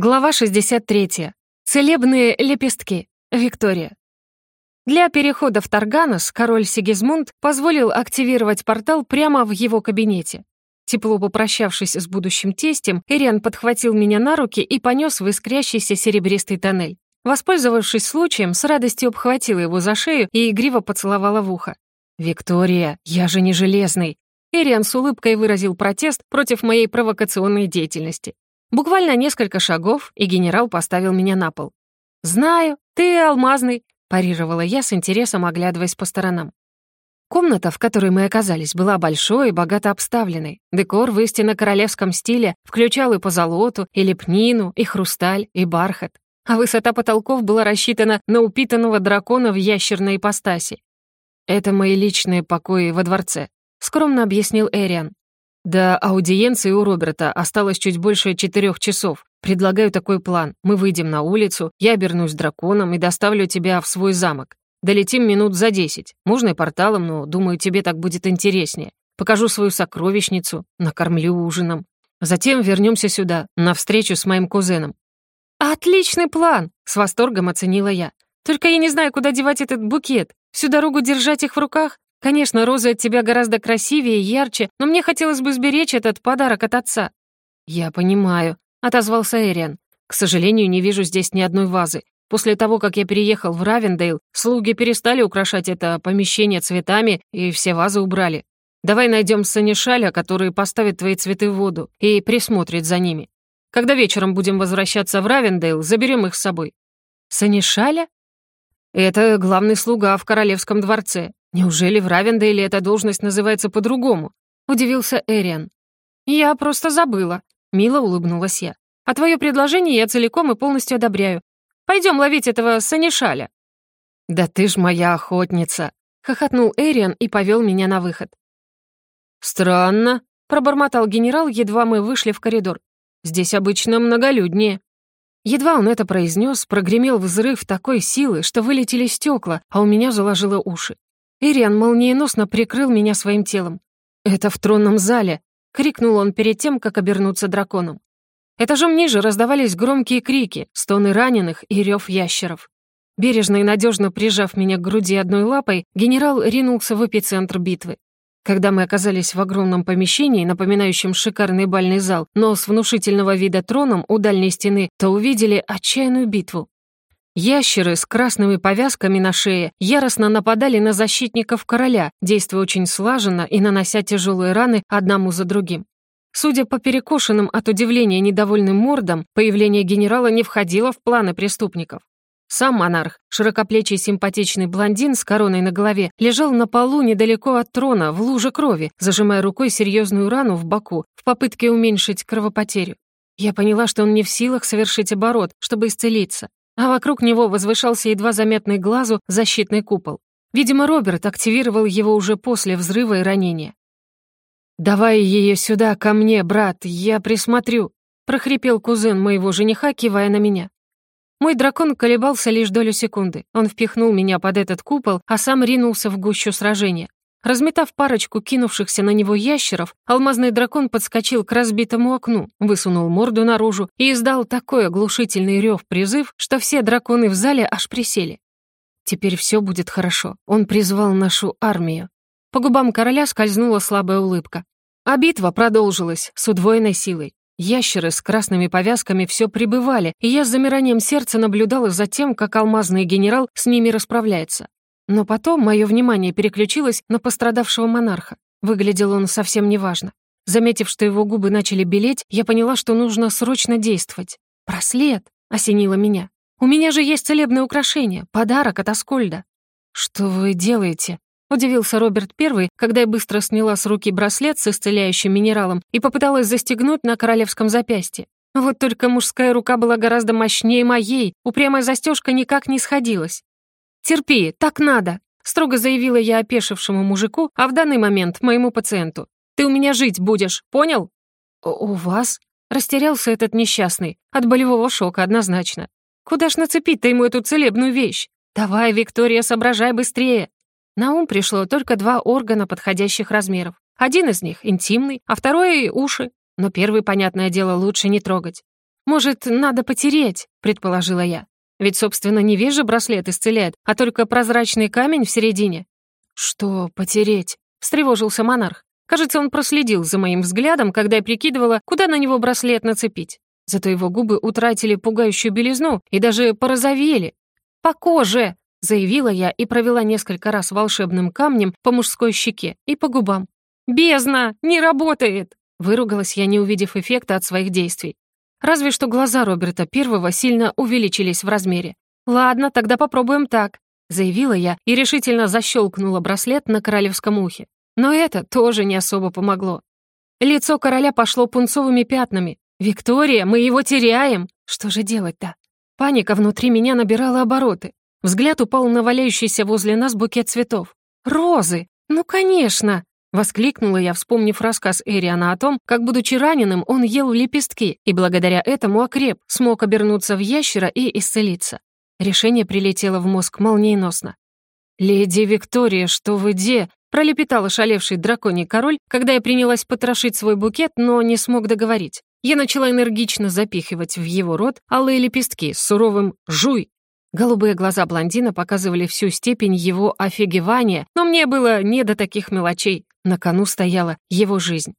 Глава 63. Целебные лепестки. Виктория. Для перехода в Тарганос король Сигизмунд позволил активировать портал прямо в его кабинете. Тепло попрощавшись с будущим тестем, Ириан подхватил меня на руки и понес в искрящийся серебристый тоннель. Воспользовавшись случаем, с радостью обхватила его за шею и игриво поцеловала в ухо. «Виктория, я же не железный!» Ириан с улыбкой выразил протест против моей провокационной деятельности. Буквально несколько шагов, и генерал поставил меня на пол. «Знаю, ты алмазный», — парировала я с интересом, оглядываясь по сторонам. Комната, в которой мы оказались, была большой и богато обставленной. Декор в истинно королевском стиле включал и позолоту, и лепнину, и хрусталь, и бархат. А высота потолков была рассчитана на упитанного дракона в ящерной ипостаси. «Это мои личные покои во дворце», — скромно объяснил Эриан. До аудиенции у Роберта осталось чуть больше четырех часов. Предлагаю такой план. Мы выйдем на улицу, я обернусь драконом и доставлю тебя в свой замок. Долетим минут за десять. Можно и порталом, но, думаю, тебе так будет интереснее. Покажу свою сокровищницу, накормлю ужином. Затем вернемся сюда, на встречу с моим кузеном». «Отличный план!» — с восторгом оценила я. «Только я не знаю, куда девать этот букет. Всю дорогу держать их в руках? Конечно, розы от тебя гораздо красивее и ярче, но мне хотелось бы сберечь этот подарок от отца». «Я понимаю», — отозвался Эриан. «К сожалению, не вижу здесь ни одной вазы. После того, как я переехал в Равендейл, слуги перестали украшать это помещение цветами, и все вазы убрали. Давай найдем санишаля, который поставит твои цветы в воду и присмотрит за ними. Когда вечером будем возвращаться в Равендейл, заберем их с собой». «Санишаля?» «Это главный слуга в королевском дворце. «Неужели в Равендейле эта должность называется по-другому?» — удивился Эриан. «Я просто забыла», — мило улыбнулась я. «А твое предложение я целиком и полностью одобряю. Пойдем ловить этого санишаля». «Да ты ж моя охотница!» — хохотнул Эриан и повел меня на выход. «Странно», — пробормотал генерал, едва мы вышли в коридор. «Здесь обычно многолюднее». Едва он это произнес, прогремел взрыв такой силы, что вылетели стекла, а у меня заложило уши. Ириан молниеносно прикрыл меня своим телом. «Это в тронном зале!» — крикнул он перед тем, как обернуться драконом. Этажом ниже раздавались громкие крики, стоны раненых и рев ящеров. Бережно и надежно прижав меня к груди одной лапой, генерал ринулся в эпицентр битвы. Когда мы оказались в огромном помещении, напоминающем шикарный бальный зал, но с внушительного вида троном у дальней стены, то увидели отчаянную битву. Ящеры с красными повязками на шее яростно нападали на защитников короля, действуя очень слаженно и нанося тяжелые раны одному за другим. Судя по перекошенным от удивления недовольным мордам, появление генерала не входило в планы преступников. Сам монарх, широкоплечий симпатичный блондин с короной на голове, лежал на полу недалеко от трона, в луже крови, зажимая рукой серьезную рану в боку в попытке уменьшить кровопотерю. Я поняла, что он не в силах совершить оборот, чтобы исцелиться а вокруг него возвышался едва заметный глазу защитный купол. Видимо, Роберт активировал его уже после взрыва и ранения. «Давай ее сюда, ко мне, брат, я присмотрю», — прохрипел кузен моего жениха, кивая на меня. Мой дракон колебался лишь долю секунды. Он впихнул меня под этот купол, а сам ринулся в гущу сражения. Разметав парочку кинувшихся на него ящеров, алмазный дракон подскочил к разбитому окну, высунул морду наружу и издал такой оглушительный рев-призыв, что все драконы в зале аж присели. «Теперь все будет хорошо. Он призвал нашу армию». По губам короля скользнула слабая улыбка. А битва продолжилась с удвоенной силой. Ящеры с красными повязками все прибывали, и я с замиранием сердца наблюдала за тем, как алмазный генерал с ними расправляется. Но потом мое внимание переключилось на пострадавшего монарха. Выглядел он совсем неважно. Заметив, что его губы начали белеть, я поняла, что нужно срочно действовать. «Браслет!» — осенило меня. «У меня же есть целебное украшение, подарок от Аскольда». «Что вы делаете?» — удивился Роберт Первый, когда я быстро сняла с руки браслет с исцеляющим минералом и попыталась застегнуть на королевском запястье. Вот только мужская рука была гораздо мощнее моей, упрямая застежка никак не сходилась. «Терпи, так надо», — строго заявила я опешившему мужику, а в данный момент моему пациенту. «Ты у меня жить будешь, понял?» «У вас?» — растерялся этот несчастный. От болевого шока однозначно. «Куда ж нацепить-то ему эту целебную вещь? Давай, Виктория, соображай быстрее!» На ум пришло только два органа подходящих размеров. Один из них — интимный, а второй — уши. Но первый, понятное дело, лучше не трогать. «Может, надо потереть?» — предположила я. «Ведь, собственно, не вижу браслет исцеляет, а только прозрачный камень в середине». «Что потереть?» — встревожился монарх. Кажется, он проследил за моим взглядом, когда я прикидывала, куда на него браслет нацепить. Зато его губы утратили пугающую белизну и даже порозовели. «По коже!» — заявила я и провела несколько раз волшебным камнем по мужской щеке и по губам. «Бездна! Не работает!» — выругалась я, не увидев эффекта от своих действий. Разве что глаза Роберта Первого сильно увеличились в размере. «Ладно, тогда попробуем так», — заявила я и решительно защелкнула браслет на королевском ухе. Но это тоже не особо помогло. Лицо короля пошло пунцовыми пятнами. «Виктория, мы его теряем!» Что же делать-то? Паника внутри меня набирала обороты. Взгляд упал на валяющийся возле нас букет цветов. «Розы! Ну, конечно!» Воскликнула я, вспомнив рассказ Эриана о том, как, будучи раненым, он ел лепестки и благодаря этому окреп, смог обернуться в ящера и исцелиться. Решение прилетело в мозг молниеносно. «Леди Виктория, что вы де?» пролепетал ошалевший драконий король, когда я принялась потрошить свой букет, но не смог договорить. Я начала энергично запихивать в его рот алые лепестки с суровым «жуй». Голубые глаза блондина показывали всю степень его офигевания, но мне было не до таких мелочей. На кону стояла его жизнь.